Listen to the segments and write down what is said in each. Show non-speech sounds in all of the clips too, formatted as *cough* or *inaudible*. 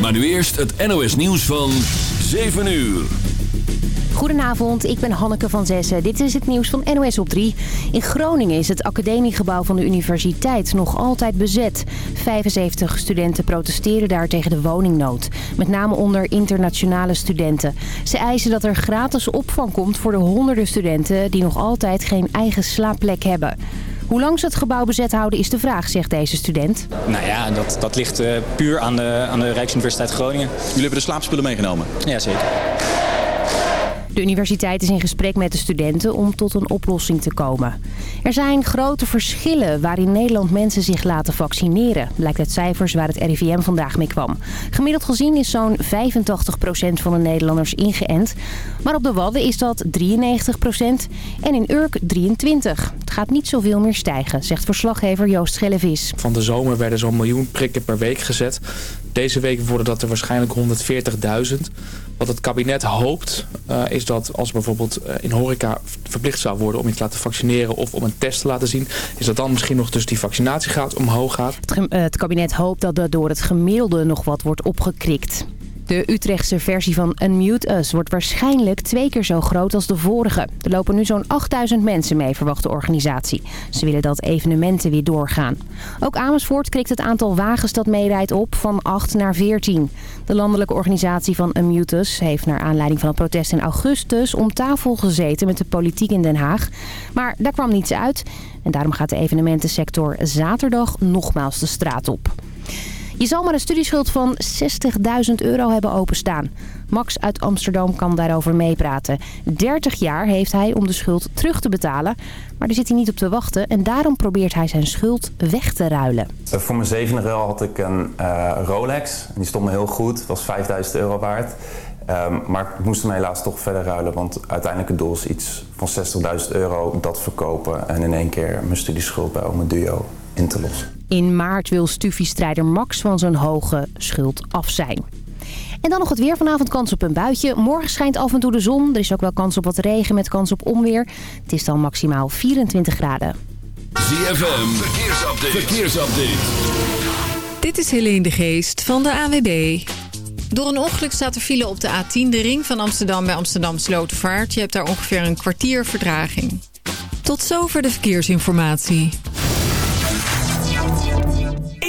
Maar nu eerst het NOS nieuws van 7 uur. Goedenavond, ik ben Hanneke van Zessen. Dit is het nieuws van NOS op 3. In Groningen is het academiegebouw van de universiteit nog altijd bezet. 75 studenten protesteren daar tegen de woningnood. Met name onder internationale studenten. Ze eisen dat er gratis opvang komt voor de honderden studenten... die nog altijd geen eigen slaapplek hebben. Hoe lang ze het gebouw bezet houden is de vraag, zegt deze student. Nou ja, dat, dat ligt uh, puur aan de, aan de Rijksuniversiteit Groningen. Jullie hebben de slaapspullen meegenomen? Ja, zeker. De universiteit is in gesprek met de studenten om tot een oplossing te komen. Er zijn grote verschillen waarin Nederland mensen zich laten vaccineren. Blijkt uit cijfers waar het RIVM vandaag mee kwam. Gemiddeld gezien is zo'n 85% van de Nederlanders ingeënt. Maar op de Wadden is dat 93% en in Urk 23%. Het gaat niet zoveel meer stijgen, zegt verslaggever Joost Schellevis. Van de zomer werden zo'n miljoen prikken per week gezet. Deze week worden dat er waarschijnlijk 140.000. Wat het kabinet hoopt uh, is dat als bijvoorbeeld uh, in horeca verplicht zou worden om je te laten vaccineren of om een test te laten zien, is dat dan misschien nog dus die vaccinatiegraad omhoog gaat. Het, uh, het kabinet hoopt dat er door het gemiddelde nog wat wordt opgekrikt. De Utrechtse versie van Unmute Us wordt waarschijnlijk twee keer zo groot als de vorige. Er lopen nu zo'n 8000 mensen mee, verwacht de organisatie. Ze willen dat evenementen weer doorgaan. Ook Amersfoort krikt het aantal wagens dat meerijdt op van 8 naar 14. De landelijke organisatie van Unmute Us heeft naar aanleiding van het protest in augustus om tafel gezeten met de politiek in Den Haag. Maar daar kwam niets uit en daarom gaat de evenementensector zaterdag nogmaals de straat op. Je zal maar een studieschuld van 60.000 euro hebben openstaan. Max uit Amsterdam kan daarover meepraten. 30 jaar heeft hij om de schuld terug te betalen. Maar daar zit hij niet op te wachten en daarom probeert hij zijn schuld weg te ruilen. Voor mijn zevende ruil had ik een uh, Rolex. Die stond me heel goed. Was 5000 euro waard. Um, maar ik moest hem helaas toch verder ruilen. Want uiteindelijk het doel is iets van 60.000 euro dat verkopen. En in één keer mijn studieschuld bij mijn duo in te lossen. In maart wil Stufie-strijder Max van zijn hoge schuld af zijn. En dan nog het weer. Vanavond kans op een buitje. Morgen schijnt af en toe de zon. Er is ook wel kans op wat regen met kans op onweer. Het is dan maximaal 24 graden. ZFM, verkeersupdate. verkeersupdate. Dit is Helene de Geest van de AWB. Door een ongeluk staat er file op de A10, de ring van Amsterdam bij Amsterdam Slotervaart. Je hebt daar ongeveer een kwartier verdraging. Tot zover de verkeersinformatie.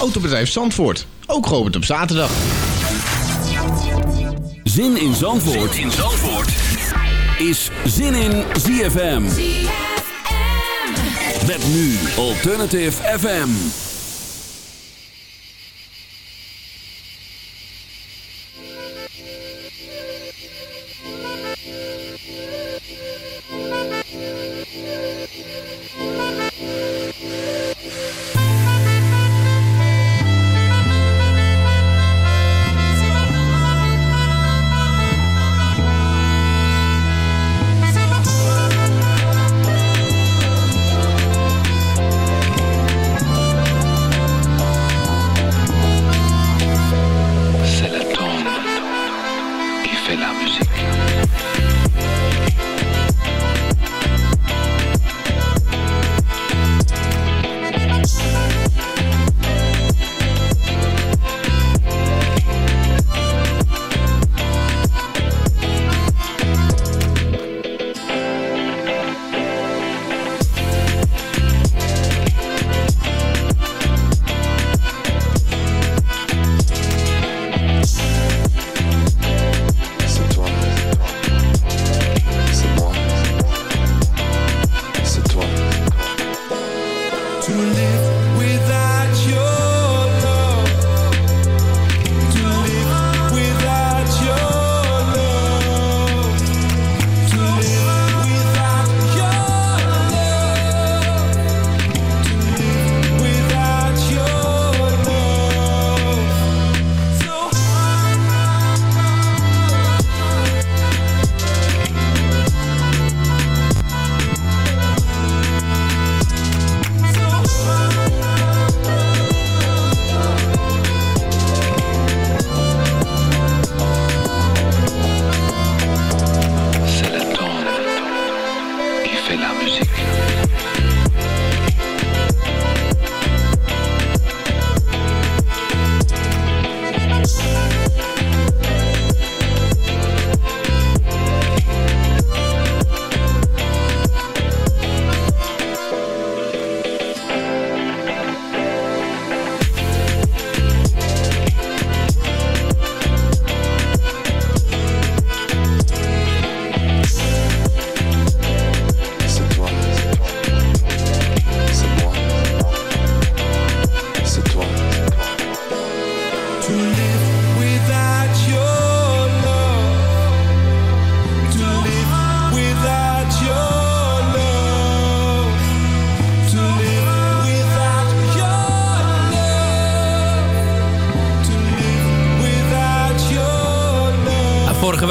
Autobedrijf Zandvoort, ook geopend op zaterdag. Zin in Zandvoort, zin in Zandvoort. is Zin in ZFM. Met nu Alternative FM.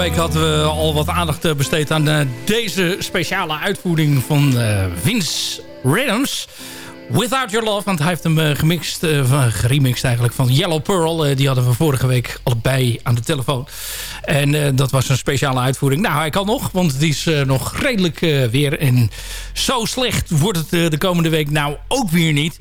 Week hadden we al wat aandacht eh, besteed aan eh, deze speciale uitvoering van eh, Vince Rhythms. Without Your Love, want hij heeft hem gemixt, van- geremixed eigenlijk van Yellow Pearl. Die hadden we vorige week allebei aan de telefoon. En dat was een speciale uitvoering. Nou, hij kan nog, want die is nog redelijk weer. En zo slecht wordt het de komende week nou ook weer niet.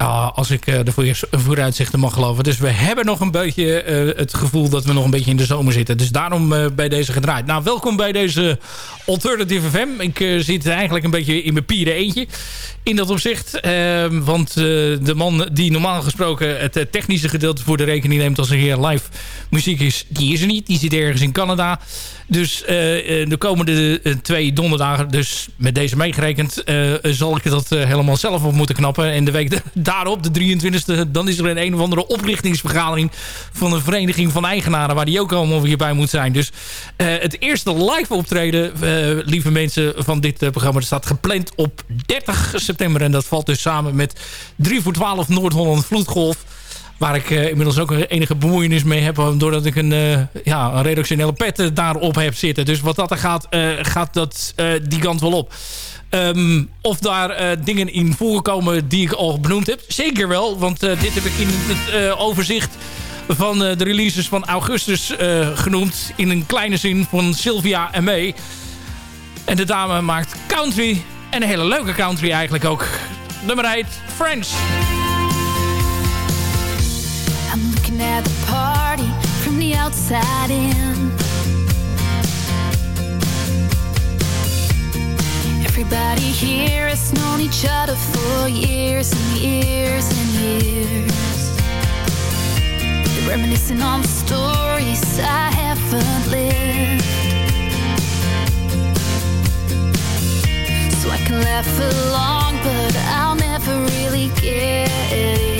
Ah, als ik eh, de voor- vooruitzichten mag geloven. Dus we hebben nog een beetje eh, het gevoel dat we nog een beetje in de zomer zitten. Dus daarom eh, bij deze gedraaid. Nou, welkom bij deze Alternative FM. Ik zit eigenlijk een beetje in mijn pieren eentje. In dat opzicht. Ehm, want de man die normaal gesproken het technische gedeelte voor de rekening neemt als er hier live muziek is, die is er niet. Die zit ergens in Canada. Dus eh, eh, de komende eh, twee donderdagen, dus met deze meegerekend, zal ik dat helemaal zelf op moeten knappen. En de week da- *laughs* daarop, de 23e, dan is er een een of andere oprichtingsvergadering van een vereniging van eigenaren, waar die ook allemaal weer bij moet zijn. Dus het eerste live optreden, lieve mensen van dit programma, staat gepland op 30 september. En dat valt dus samen met 3 voor 12 Noord-Holland Vloedgolf. Waar ik eh, inmiddels ook enige bemoeienis mee heb. Doordat ik een, eh, ja, een redactionele pet eh, daarop heb zitten. Dus wat dat er gaat, gaat dat die kant wel op. Ehm, of daar dingen in voorkomen die ik al benoemd heb. Zeker wel, want dit heb ik in het overzicht van de releases van augustus genoemd. In een kleine zin van Sylvia en May. En de dame maakt country. En een hele leuke country eigenlijk ook. Nummer 8, Friends. At the party from the outside in. Everybody here has known each other for years and years and years. They're reminiscing on the stories I haven't lived. So I can laugh along, but I'll never really get it.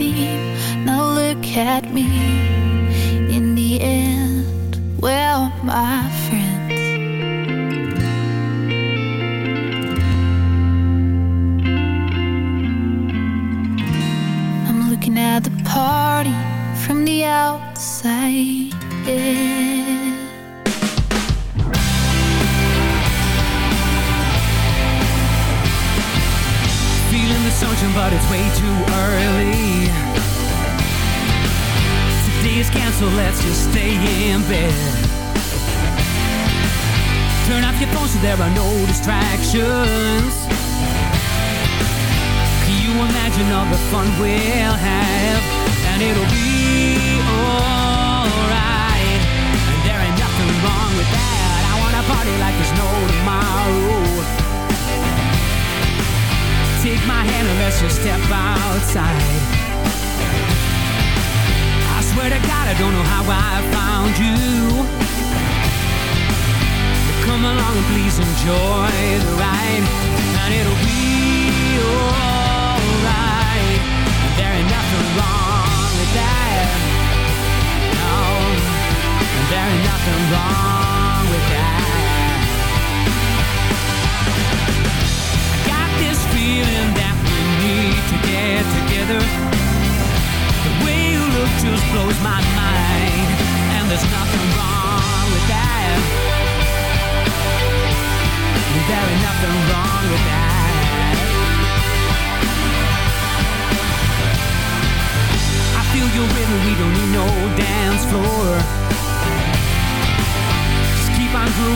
Before the team. Now look at me. In the end, well, my friends.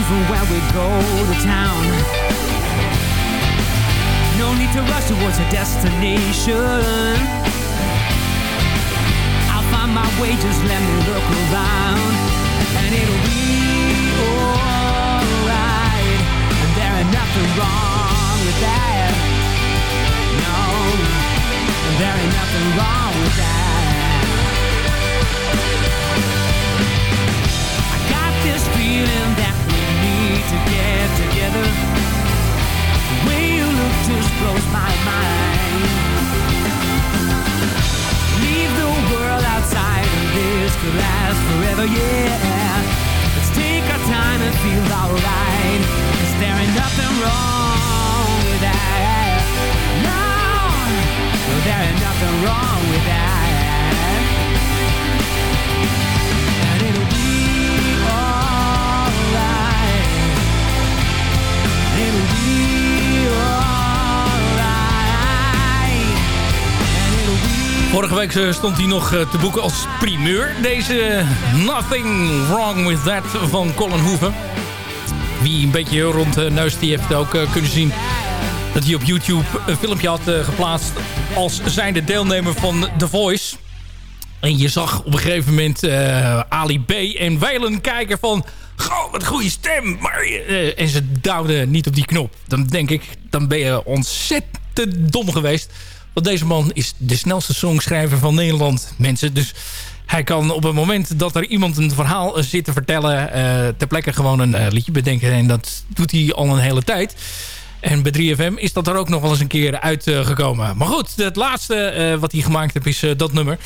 Grooving when we go to town. No need to rush towards a destination. I'll find my way, just let me look around. And it'll be alright. And there ain't nothing wrong with that. No, there ain't nothing wrong with that. I got this feeling that to get together. The way you look just blows my mind. Leave the world outside and this could last forever, yeah. Let's take our time and feel alright. Cause there ain't nothing wrong with that. No, no, there ain't nothing wrong with that. Vorige week eh, stond hij nog eh, te boeken als primeur. Deze Nothing Wrong With That van Colin Hoeven. Wie een beetje rond de neus die heeft ook eh, kunnen zien... dat hij op YouTube een filmpje had eh, geplaatst... als zijnde deelnemer van The Voice. En je zag op een gegeven moment eh, Ali B en Weilen kijken van... Goh, wat goede stem. Maar, eh, en ze duwden niet op die knop. Dan denk ik, dan ben je ontzettend dom geweest. Want deze man is de snelste songschrijver van Nederland, mensen. Dus hij kan op het moment dat er iemand een verhaal eh, zit te vertellen... eh, ter plekke gewoon een eh, liedje bedenken. En dat doet hij al een hele tijd. En bij 3FM is dat er ook nog wel eens een keer uitgekomen. Maar goed, het laatste wat hij gemaakt heeft is dat nummer.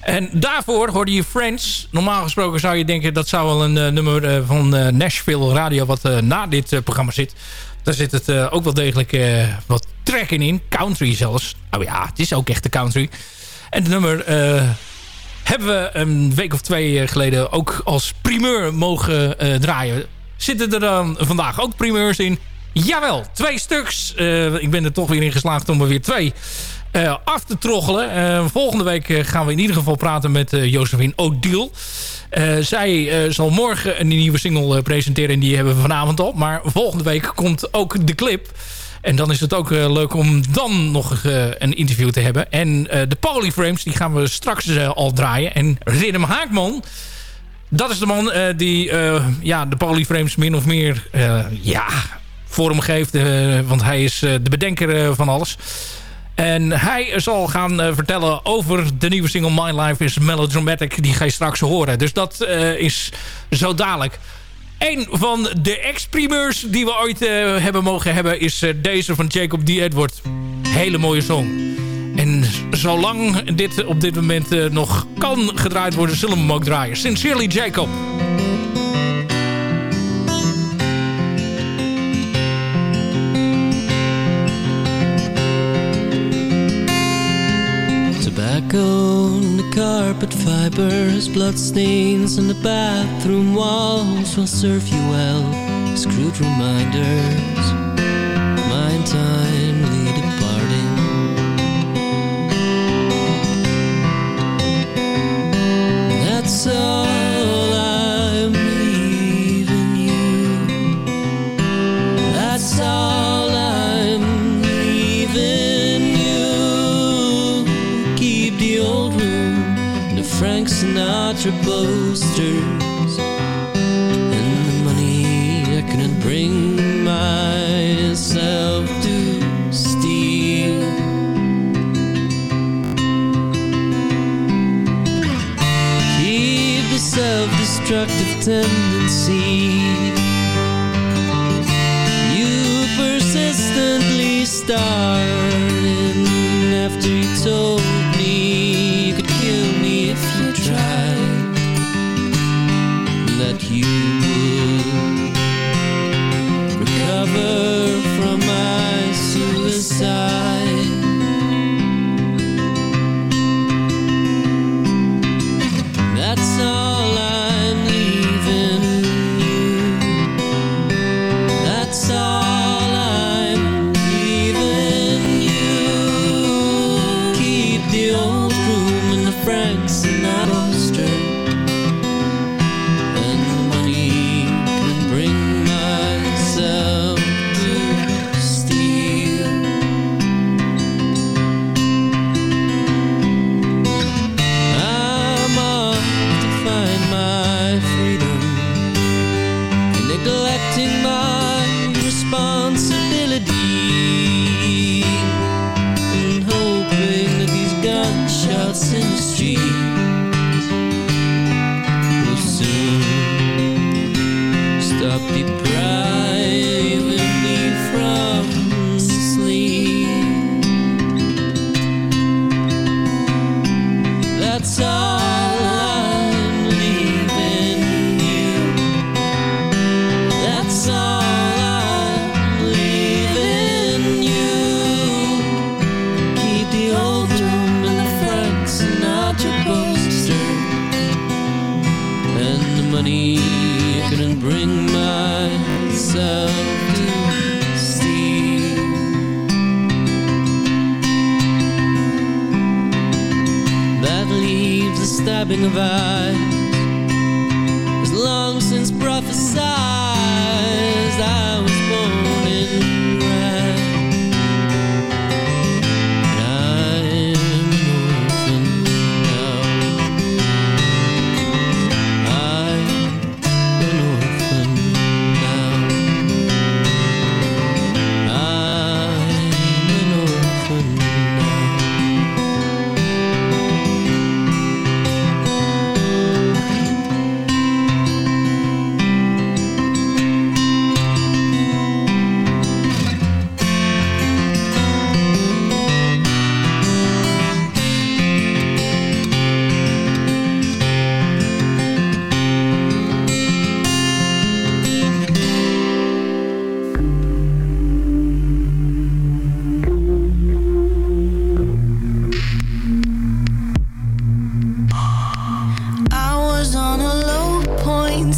En daarvoor hoorde je Friends. Normaal gesproken zou je denken dat zou wel een nummer van Nashville Radio... wat na dit programma zit. Daar zit het ook wel degelijk wat trekken in. Country zelfs. Nou ja, het is ook echt de country. En het nummer eh, hebben we een week of twee eh, geleden ook als primeur mogen eh, draaien. Zitten er dan vandaag ook primeurs in? Jawel, twee stuks. Ik ben er toch weer in geslaagd om er weer twee af te troggelen. Volgende week gaan we in ieder geval praten met Josephine. Uh, zij zal morgen een nieuwe single presenteren en die hebben we vanavond al. Maar volgende week komt ook de clip. En dan is het ook leuk om dan nog een interview te hebben. En de Polyframes, die gaan we straks al draaien. En Riddim Haakman... Dat is de man die ja, de Polyframes min of meer ja, vorm geeft. want hij is de bedenker van alles. En hij zal gaan vertellen over de nieuwe single My Life is Melodramatic. Die ga je straks horen. Dus dat is zo dadelijk. Een van de ex-primeurs die we ooit uh, hebben mogen hebben... is deze van Jacob D. Edward. Hele mooie song. En zolang dit op dit moment nog kan gedraaid worden... zullen we hem ook draaien. Sincerely Jacob. Tobacco in the carpet fibers, bloodstains on the bathroom walls will serve you well. Screwed reminders, mind timely departing. That's all. extra bolsters and the money I couldn't bring myself to steal. Keep the self-destructive tendency. You persistently stop.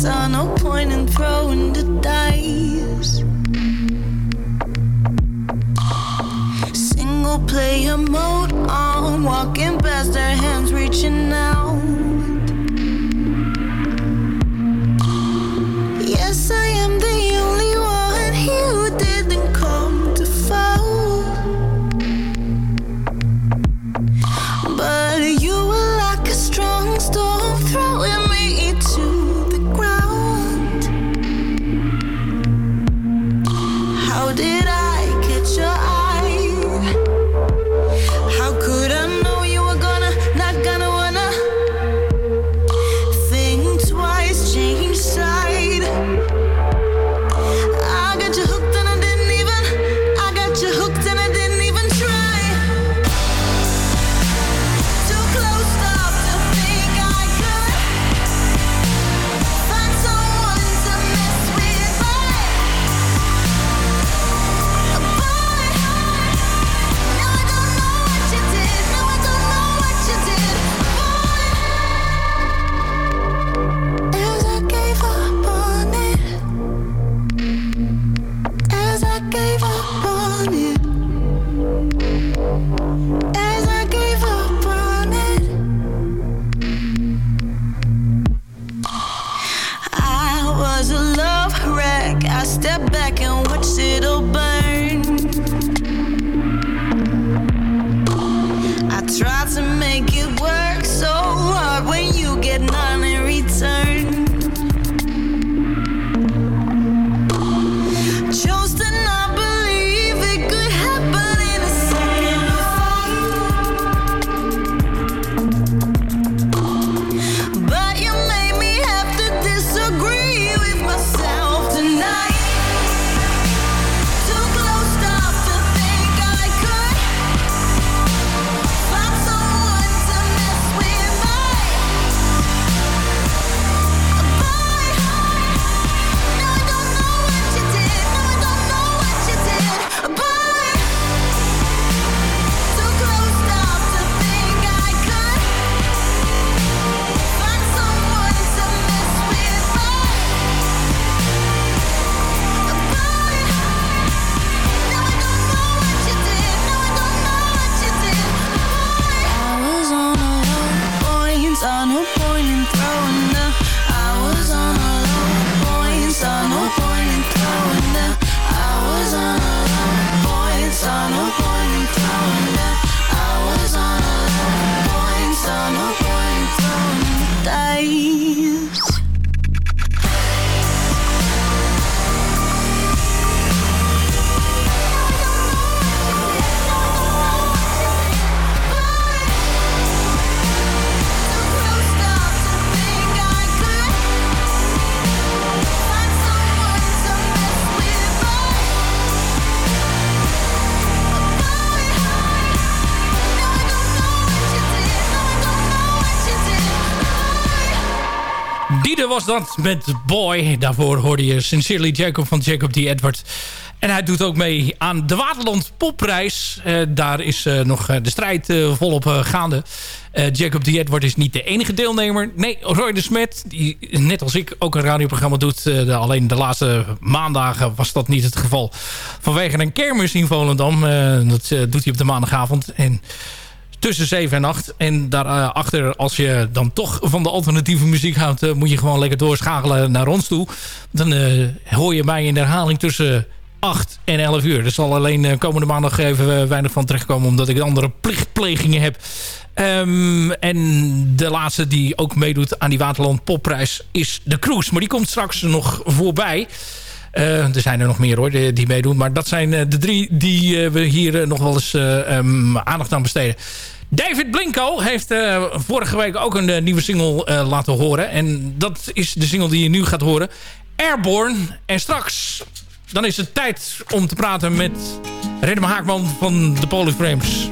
saw no point in throwing the dice. Single player mode on, walking past their hands, reaching out. Dat met Boy. Daarvoor hoorde je Sincerely Jacob van Jacob D. Edward. En hij doet ook mee aan de Waterland Popprijs. Uh, daar is uh, nog de strijd volop gaande. Jacob D. Edward is niet de enige deelnemer. Nee, Roy de Smet, die net als ik ook een radioprogramma doet. De, alleen de laatste maandagen was dat niet het geval. Vanwege een kermis in Volendam. dat doet hij op de maandagavond. En tussen 7 en 8. En daarachter, als je dan toch van de alternatieve muziek houdt... Uh, moet je gewoon lekker doorschakelen naar ons toe. Dan uh, hoor je mij in herhaling tussen 8 en 11 uur. Er zal alleen uh, komende maandag even weinig van terechtkomen... omdat ik andere plichtplegingen heb. Um, en de laatste die ook meedoet aan die Waterland Popprijs is de Cruise. Maar die komt straks nog voorbij... Er zijn er nog meer hoor, die, die meedoen. Maar dat zijn de drie die we hier nog wel eens um, aandacht aan besteden. David Blinko heeft vorige week ook een nieuwe single laten horen. En dat is de single die je nu gaat horen. Airborne. En straks, dan is het tijd om te praten met Redem Haakman van de Polyframes.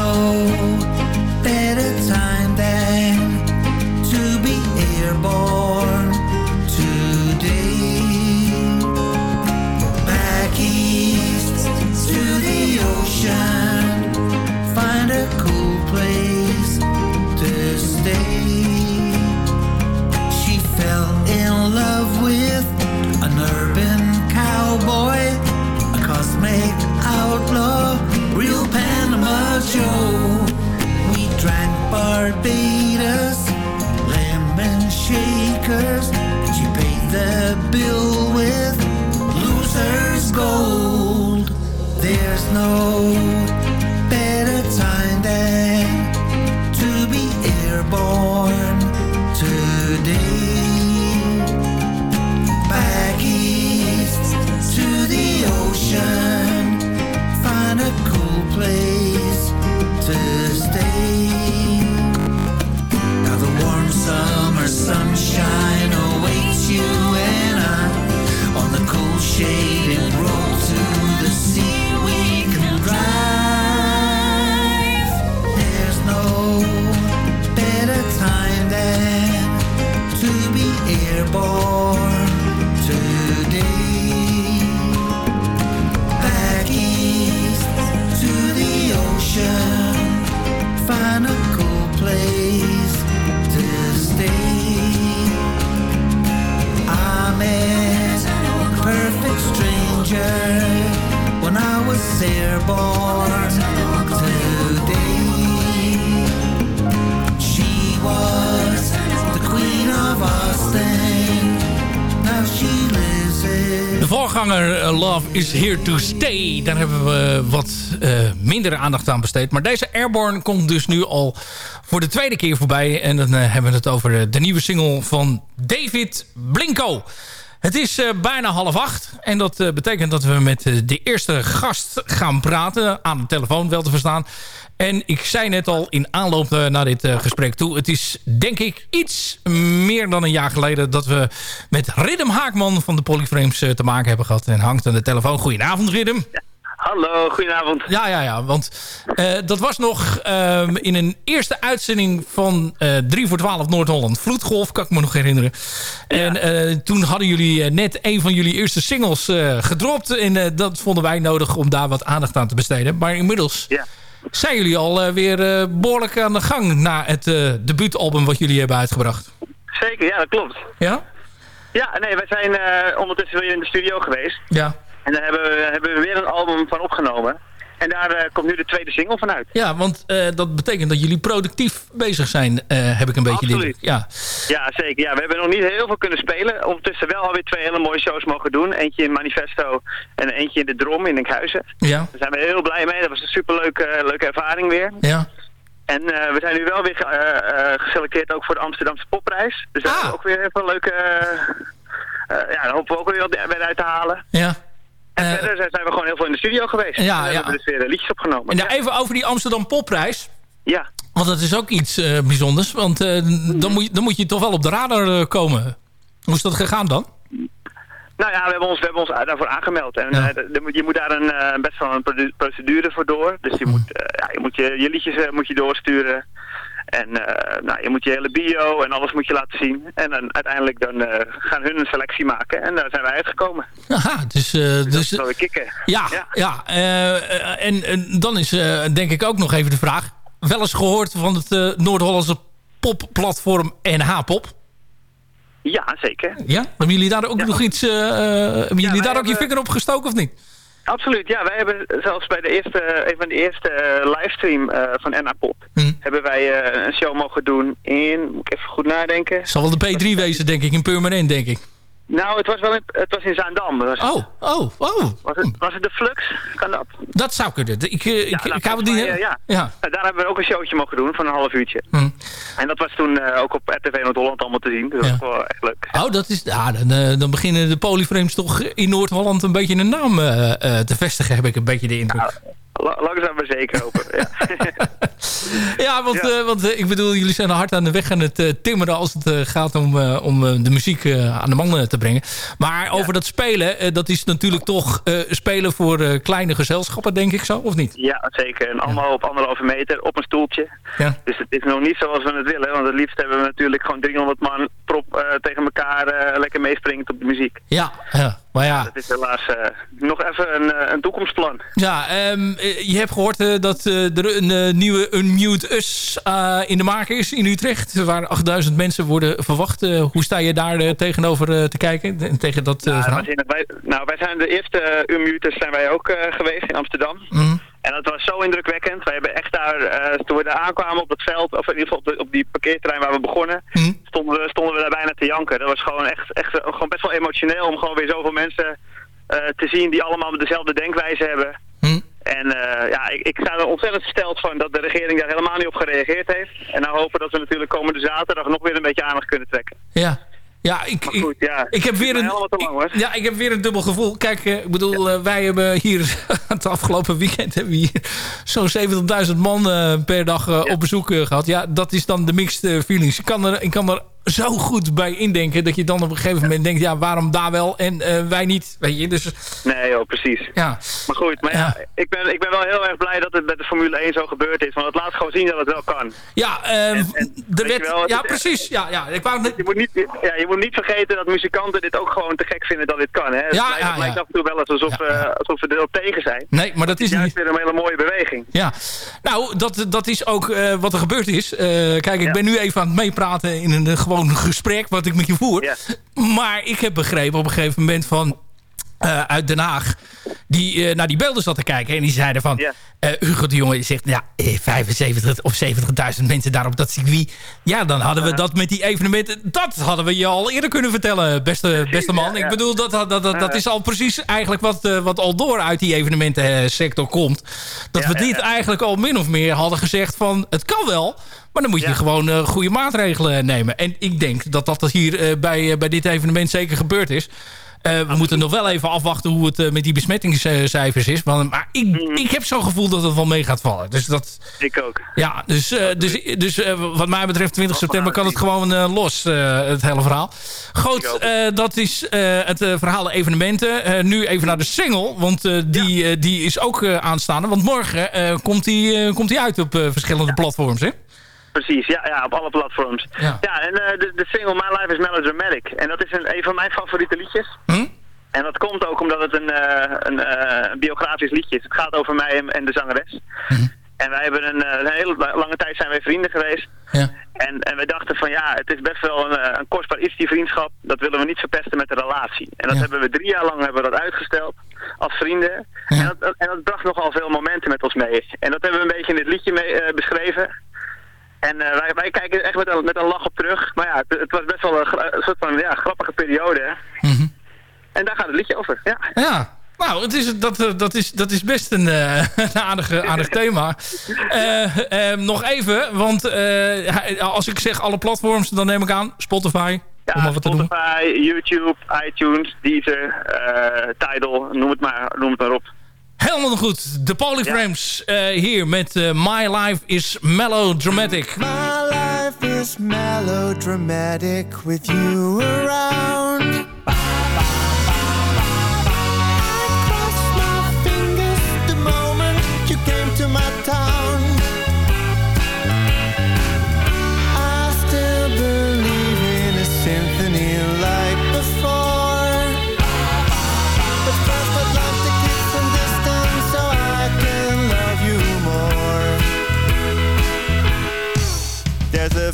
know. Voorganger uh, Love is Here to Stay. Daar hebben we wat uh, minder aandacht aan besteed. Maar deze Airborne komt dus nu al voor de tweede keer voorbij. En dan hebben we het over de nieuwe single van David Blinko. Het is uh, bijna half acht. En dat uh, betekent dat we met uh, de eerste gast gaan praten. Aan de telefoon wel te verstaan. En ik zei net al in aanloop naar dit gesprek toe. Het is denk ik iets meer dan een jaar geleden... dat we met Riddim Haakman van de Polyframes te maken hebben gehad. En hangt aan de telefoon. Goedenavond Riddim. Ja. Hallo, goedenavond. Ja, ja, ja. Want uh, dat was nog uh, in een eerste uitzending van uh, 3 voor 12 Noord-Holland. Vloedgolf, kan ik me nog herinneren. Ja. En toen hadden jullie net een van jullie eerste singles gedropt. En dat vonden wij nodig om daar wat aandacht aan te besteden. Maar inmiddels ja. zijn jullie al weer behoorlijk aan de gang... na het debuutalbum wat jullie hebben uitgebracht. Zeker, ja, dat klopt. Ja? Ja, nee, wij zijn eh, ondertussen weer in de studio geweest. Ja. En daar hebben we, hebben we weer een album van opgenomen. En daar eh, komt nu de tweede single van uit. Ja, want eh, dat betekent dat jullie productief bezig zijn, eh, heb ik een beetje Absoluut. Ja. Ja, zeker. Ja, we hebben nog niet heel veel kunnen spelen. Ondertussen wel alweer twee hele mooie shows mogen doen. Eentje in Manifesto en eentje in de Drom in Enkhuizen. Ja. Daar zijn we heel blij mee. Dat was een superleuke leuke ervaring weer. Ja. En we zijn nu wel weer ge- geselecteerd ook voor de Amsterdamse popprijs. Dus daar hebben we ook weer heel veel leuke... ja, daar hopen we ook weer wat weer uit te halen. Ja. En verder zijn we gewoon heel veel in de studio geweest. Ja, en we ja. hebben dus weer eh, liedjes opgenomen. En nou, even over die Amsterdam Popprijs. Ja. Want dat is ook iets eh, bijzonders. Want eh, dan, moet je, dan moet je toch wel op de radar eh, komen. Hoe is dat gegaan dan? Nou ja, we hebben ons, we hebben ons daarvoor aangemeld. En eh, je moet daar een, eh, best wel een procedure voor door. Dus je moet, eh, ja, je, moet je, je liedjes eh, moet je doorsturen. En eh, nou, je moet je hele bio en alles moet je laten zien. En dan uiteindelijk dan, eh, gaan hun een selectie maken. En daar zijn wij uitgekomen. *laughs* Aha, dus... eh, Dus, dat dus is kicken. ja, ja. en, en dan is denk ik ook nog even de vraag... Wel eens gehoord van het Noord-Hollandse popplatform NH-pop? Ja, zeker. Ja? Hebben jullie daar ook nog iets... hebben jullie daar ook je vinger op gestoken of niet? Absoluut, ja. Wij hebben zelfs bij de eerste, een van de eerste eh, livestream eh, van NA Pop... hebben wij eh, een show mogen doen in... Moet ik even goed nadenken. zal wel de P3 wezen, denk ik. In Purmerend, denk ik. Nou, het was wel in, het was in Zaandam. Was- Oh, oh, oh. Was het, was het de Flux? Kan dat? Dat zou kunnen. Ik, eh, ik, nou, ik hou het niet... eh, ja. ja. Nou, daar hebben we ook een showtje mogen doen van een half uurtje. Hm. En dat was toen eh, ook op RTV Noord-Holland allemaal te zien. Dus dat was wel echt leuk. Oh, dat is, ah, dan, dan beginnen de polyframes toch in Noord-Holland een beetje een naam te vestigen, heb ik een beetje de indruk. La- langzaam maar zeker hopen. ja. *laughs* Ja, want, eh, want eh, ik bedoel, jullie zijn hard aan de weg aan het eh, timmeren als het gaat om, om de muziek aan de man te brengen. Maar over dat spelen, dat is natuurlijk toch spelen voor kleine gezelschappen, denk ik zo, of niet? ja, zeker. En allemaal op anderhalve meter op een stoeltje. Ja. Dus het is nog niet zoals we het willen. Want het liefst hebben we natuurlijk gewoon 300 man prop tegen elkaar lekker meespringend op de muziek. Ja, ja, maar ja. Dat is helaas eh, nog even een, eh, een toekomstplan. Ja, ehm, eh, je hebt gehoord eh, dat er een nieuwe Unmute Us in de maak is in Utrecht. Waar 8000 mensen worden verwacht. Hoe sta je daar tegenover te kijken? En tegen dat waanzinnig. wij, nou, wij zijn de eerste Unmuters zijn wij ook geweest in Amsterdam. Mhm. En dat was zo indrukwekkend. Wij hebben echt daar, toen we daar aankwamen op het veld, of in ieder geval op, de, op die parkeerterrein waar we begonnen, Mhm. stonden, we, stonden we janken. Dat was gewoon echt, echt eh, gewoon best wel emotioneel om gewoon weer zoveel mensen eh, te zien die allemaal dezelfde denkwijze hebben. Mhm. En eh, ja, ik, ik sta er ontzettend gesteld van dat de regering daar helemaal niet op gereageerd heeft. En nou hopen dat we natuurlijk komende zaterdag nog weer een beetje aandacht kunnen trekken. Ja. Ja, ik, ja, ik heb weer een, lang, ik- ja, ik heb weer een dubbel gevoel. Kijk, ik bedoel, wij hebben hier *laughs* het afgelopen weekend hebben we hier zo'n 70.000 man per dag op bezoek eh, gehad. Ja, dat is dan de mixed feelings. Ik kan, er, ik kan er zo goed bij indenken dat je dan op een gegeven moment denkt, ja, waarom daar wel en eh, wij niet? Weet je, dus Nee, joh, precies. ja. Maar goed, maar ja, ik, ben, ik ben wel heel erg blij dat het met de Formule 1 zo gebeurd is. Want het laat gewoon zien dat het wel kan. Ja, ehm, wel, het ja precies. Ja, ja, ik wou Je moet, niet, ja, je moet niet vergeten dat muzikanten dit ook gewoon te gek vinden dat dit kan. Hè? Het Ja, lijkt, ja, lijkt af en toe wel eens alsof, eh, alsof we er op tegen zijn. nee, maar dat is Juist niet... weer een hele mooie beweging. Ja, nou, dat, dat is ook eh, wat er gebeurd is. Kijk, ik ben nu even aan het meepraten in een gewoon gesprek wat ik met je voer. Maar ik heb begrepen op een gegeven moment van... eh, uit Den Haag, die eh, naar die beelden zat te kijken. En die zeiden van... eh, Hugo de Jonge zegt, ja, eh, 75 of 70.000 mensen daar op dat circuit. Ja, dan hadden we dat met die evenementen... Dat hadden we je al eerder kunnen vertellen, beste, beste man. Ik bedoel, dat, dat, dat, dat is al precies eigenlijk wat, wat al door uit die evenementensector komt. Dat we dit eigenlijk al min of meer hadden gezegd van... Het kan wel, maar dan moet je gewoon goede maatregelen nemen. En ik denk dat dat hier bij, bij dit evenement zeker gebeurd is. Eh, we moeten nog wel even afwachten hoe het eh, met die besmettingscijfers is. Want, maar ik, ik heb zo'n gevoel dat het wel mee gaat vallen. Dus dat, Ik ook. ja, dus, eh, dus, dus wat mij betreft 20 september kan het gewoon los, het hele verhaal. Goed, dat is het verhaal evenementen. Nu even naar de single, want die, die is ook aanstaande. Want morgen komt die, komt die uit op verschillende platforms, hè? Precies, ja, ja, op alle platforms. Ja. en eh, de, de single My Life is Melodramatic. En dat is een, een van mijn favoriete liedjes. Hm? En dat komt ook omdat het een, eh, een, eh, een biografisch liedje is. Het gaat over mij en, en de zangeres. Hm. En wij hebben een, een hele la- lange tijd zijn wij vrienden geweest. Ja. En, en wij dachten van ja, het is best wel een, een kostbaar iets die vriendschap. Dat willen we niet verpesten met de relatie. En dat hebben we drie jaar lang hebben we dat uitgesteld als vrienden. En, dat, en dat bracht nogal veel momenten met ons mee. En dat hebben we een beetje in dit liedje mee, beschreven. En eh, wij, wij kijken echt met een, met een lach op terug. Maar ja, het, het was best wel een, soort van ja, grappige periode. hè. En daar gaat het liedje over, ja. Ja, nou, het is, dat, eh, dat, is, dat is best een, eh, *laughs* een aardige, aardig thema. Eh, eh, nog even, want als ik zeg alle platforms, dan neem ik aan Spotify. om Ja, maar wat te doen. Spotify, YouTube, iTunes, Deezer, Tidal, noem het maar, noem het maar op. Helemaal goed. De Polyframes eh, hier met eh, My Life is Melodramatic. My life is melodramatic with you around.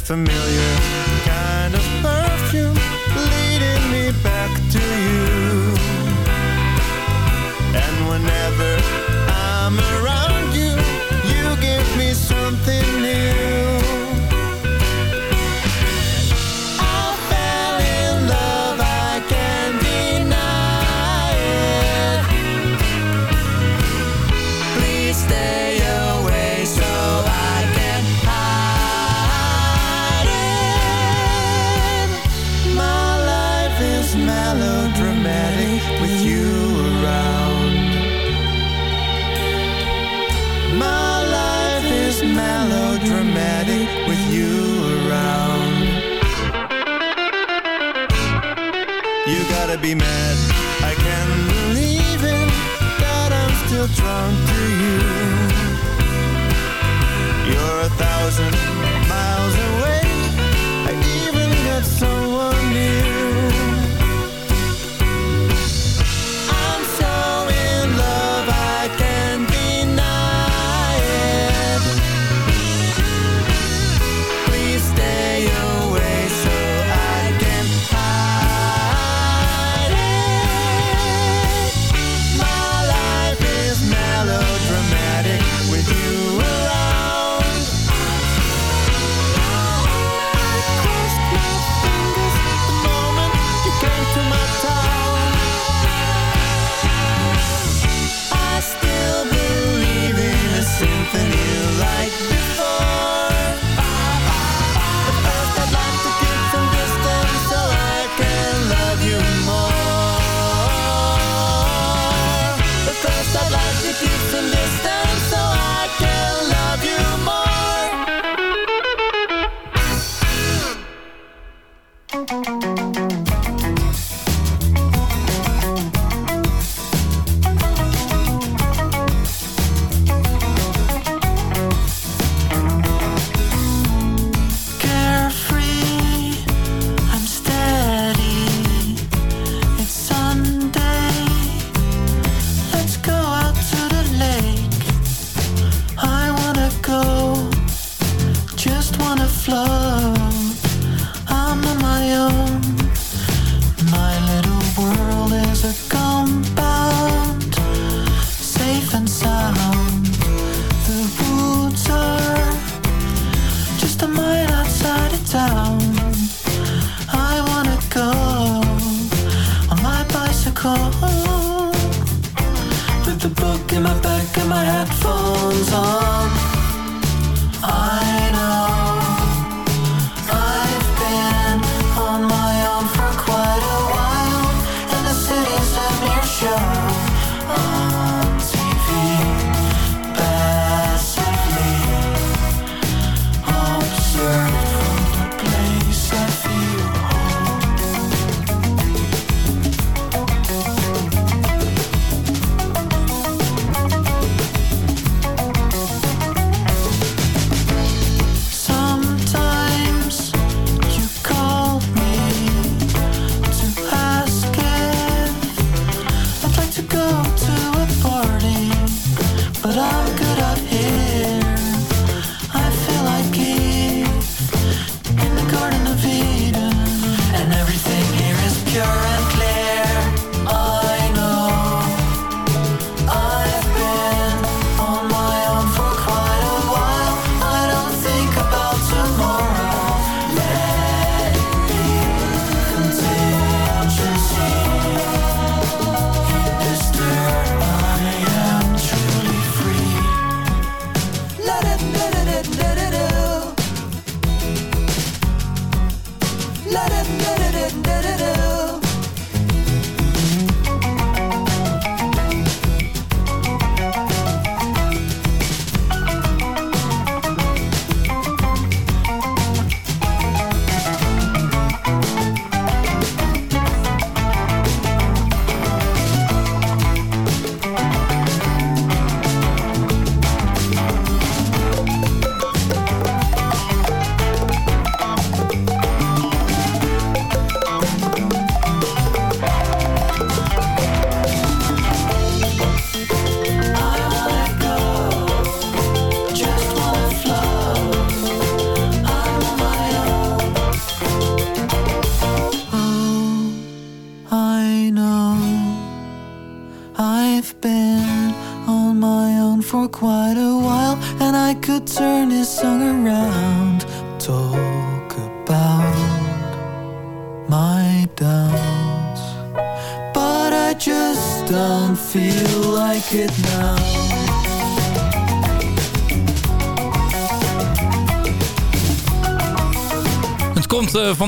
Familiar kind of perfume leading me back to you. And whenever I'm around you, you give me something new. doesn't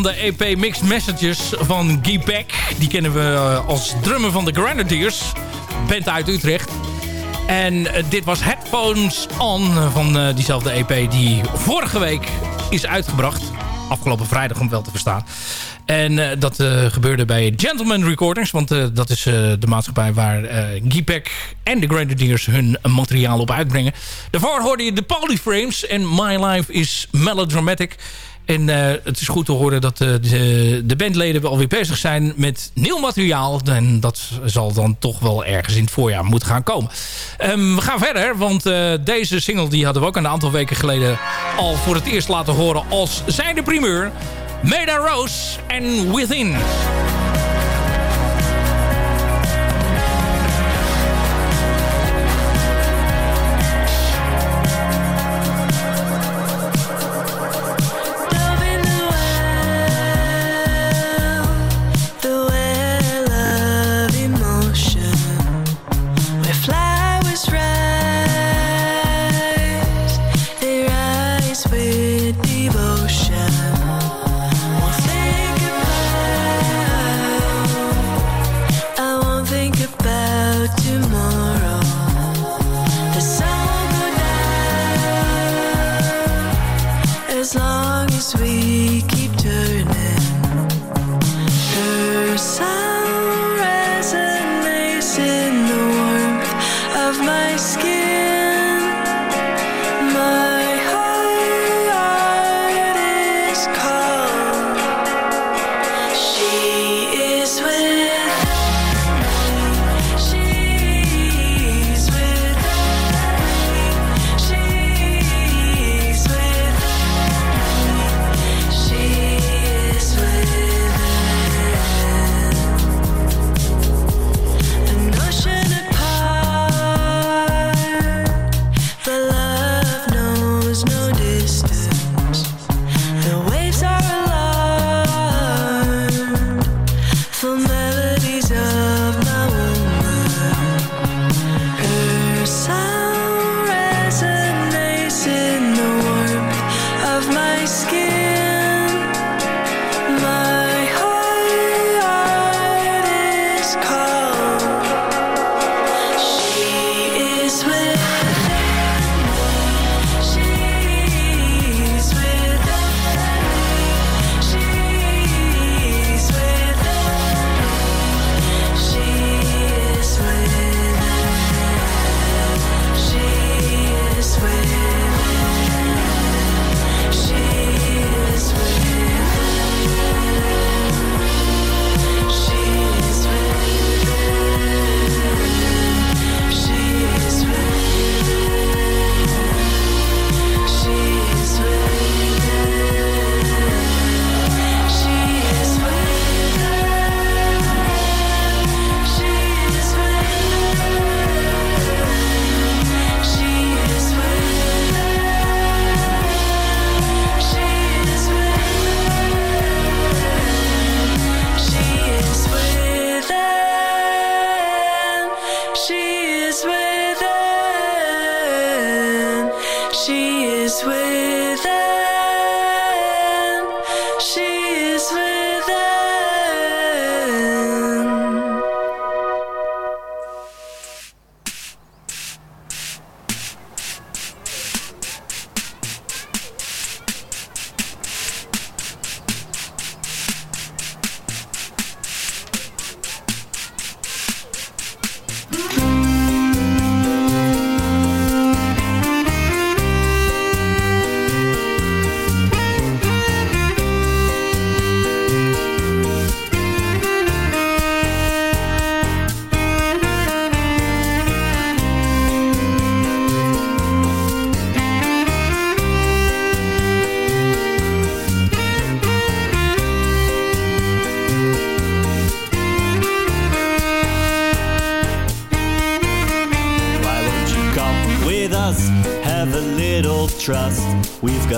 de EP Mixed Messages van Guy. Die kennen we eh, als drummer van de Grenadiers. Band uit Utrecht. En eh, dit was Headphones On van eh, diezelfde EP die vorige week is uitgebracht. Afgelopen vrijdag om wel te verstaan. En dat gebeurde bij Gentleman Recordings. Want dat is de maatschappij waar Beck en de Grenadiers hun materiaal op uitbrengen. Daarvoor hoorde je de Polyframes en My Life is Melodramatic. En eh, het is goed te horen dat eh, de, de bandleden alweer bezig zijn met nieuw materiaal. En dat zal dan toch wel ergens in het voorjaar moeten gaan komen. Ehm, we gaan verder, want eh, deze single die hadden we ook een aantal weken geleden al voor het eerst laten horen als zijnde primeur. Meda Rose en Within.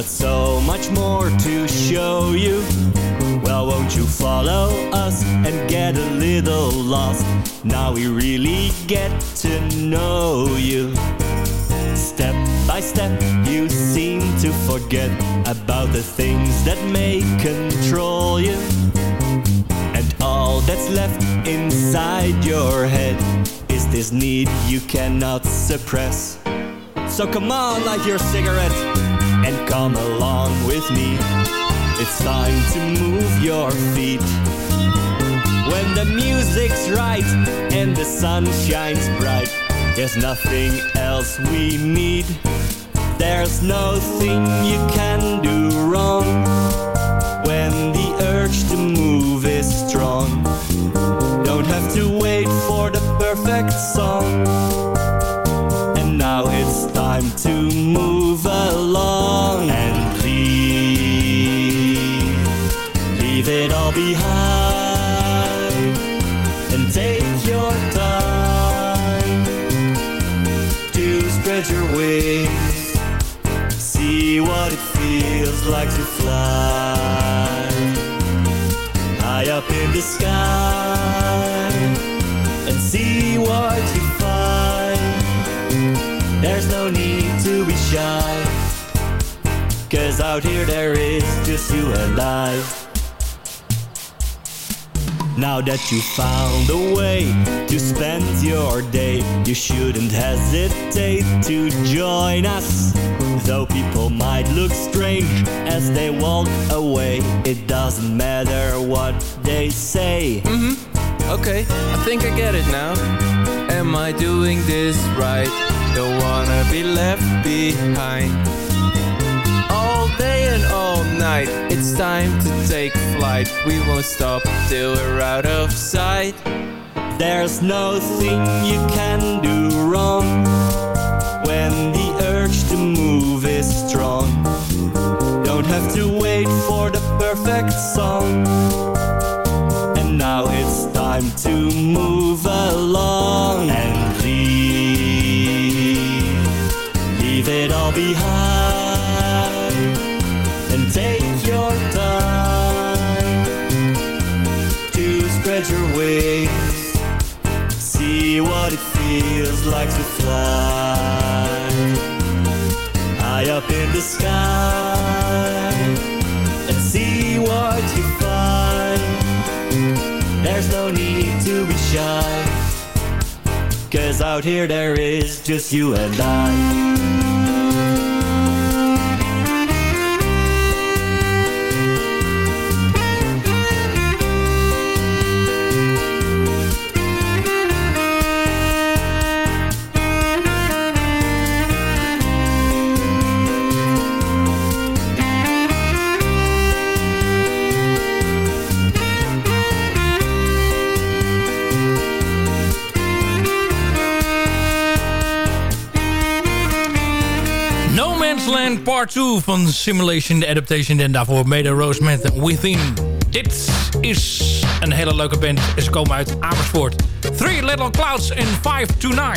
Got so much more to show you. Well, won't you follow us and get a little lost? Now we really get to know you. Step by step, you seem to forget about the things that may control you. And all that's left inside your head is this need you cannot suppress. So come on, light your cigarette and come along with me. It's time to move your feet. When the music's right and the sun shines bright, there's nothing else we need. There's nothing you can do wrong when the urge to move is strong. Don't have to wait for the perfect song. Behind and take your time to spread your wings. See what it feels like to fly high up in the sky and see what you find. There's no need to be shy, cause out here there is just you and I. Now that you found a way to spend your day, you shouldn't hesitate to join us. Though people might look strange as they walk away, it doesn't matter what they say. Mm-hmm. Okay, I think I get it now. Am I doing this right? Don't wanna be left behind. Night, it's time to take flight. We won't stop till we're out of sight. There's nothing you can do wrong when the urge to move is strong. Don't have to wait for the perfect song. And now it's time to move along and leave. Leave it all behind See what it feels like to fly high up in the sky and see what you find. There's no need to be shy, cause out here there is just you and I. Part 2 van Simulation Adaptation. En daarvoor Made Rose met Within. Dit is een hele leuke band. En ze komen uit Amersfoort. Three Little Clouds in 5 to 9.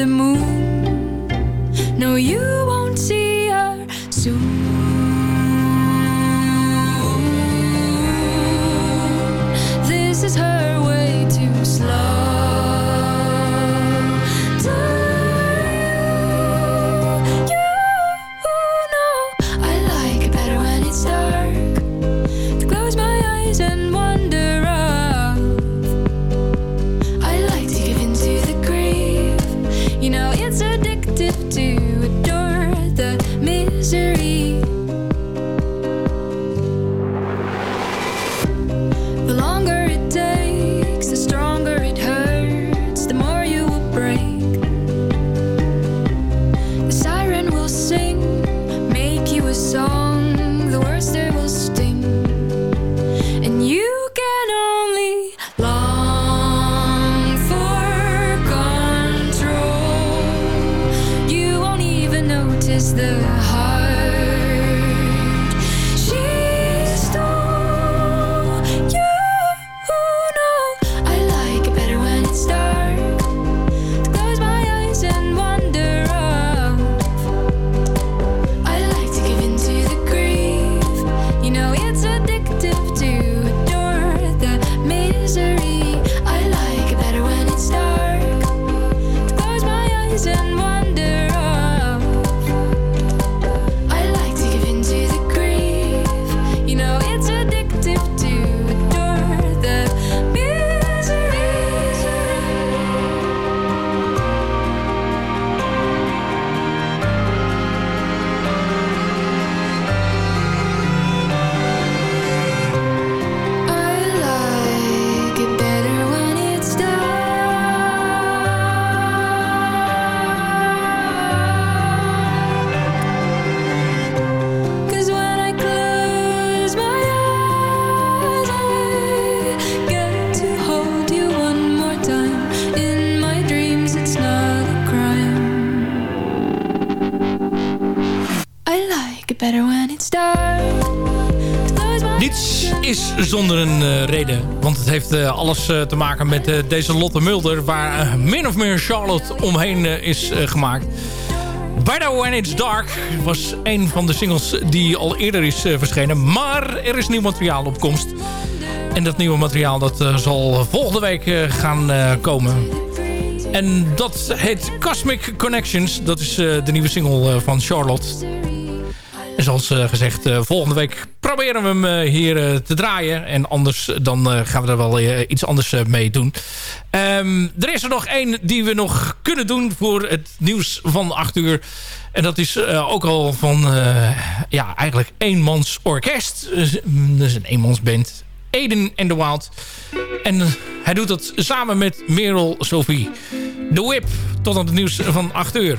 the moon heeft eh, alles eh, te maken met eh, deze Lotte Mulder... waar min of meer Charlotte omheen is gemaakt. Better When It's Dark was een van de singles die al eerder is verschenen. Maar er is nieuw materiaal op komst. En dat nieuwe materiaal dat, zal volgende week gaan komen. En dat heet Cosmic Connections. Dat is de nieuwe single van Charlotte. En zoals gezegd, volgende week proberen we hem eh, hier eh, te draaien. En anders eh, dan gaan we er wel iets anders mee doen. Ehm, er is er nog één die we nog kunnen doen voor het nieuws van 8 uur. En dat is ook al van uh, ja, eigenlijk eenmans orkest. Dat is een eenmansband. Eden and the Wild. En hij doet dat samen met Merel Sophie. De Whip. Tot aan het nieuws van 8 uur.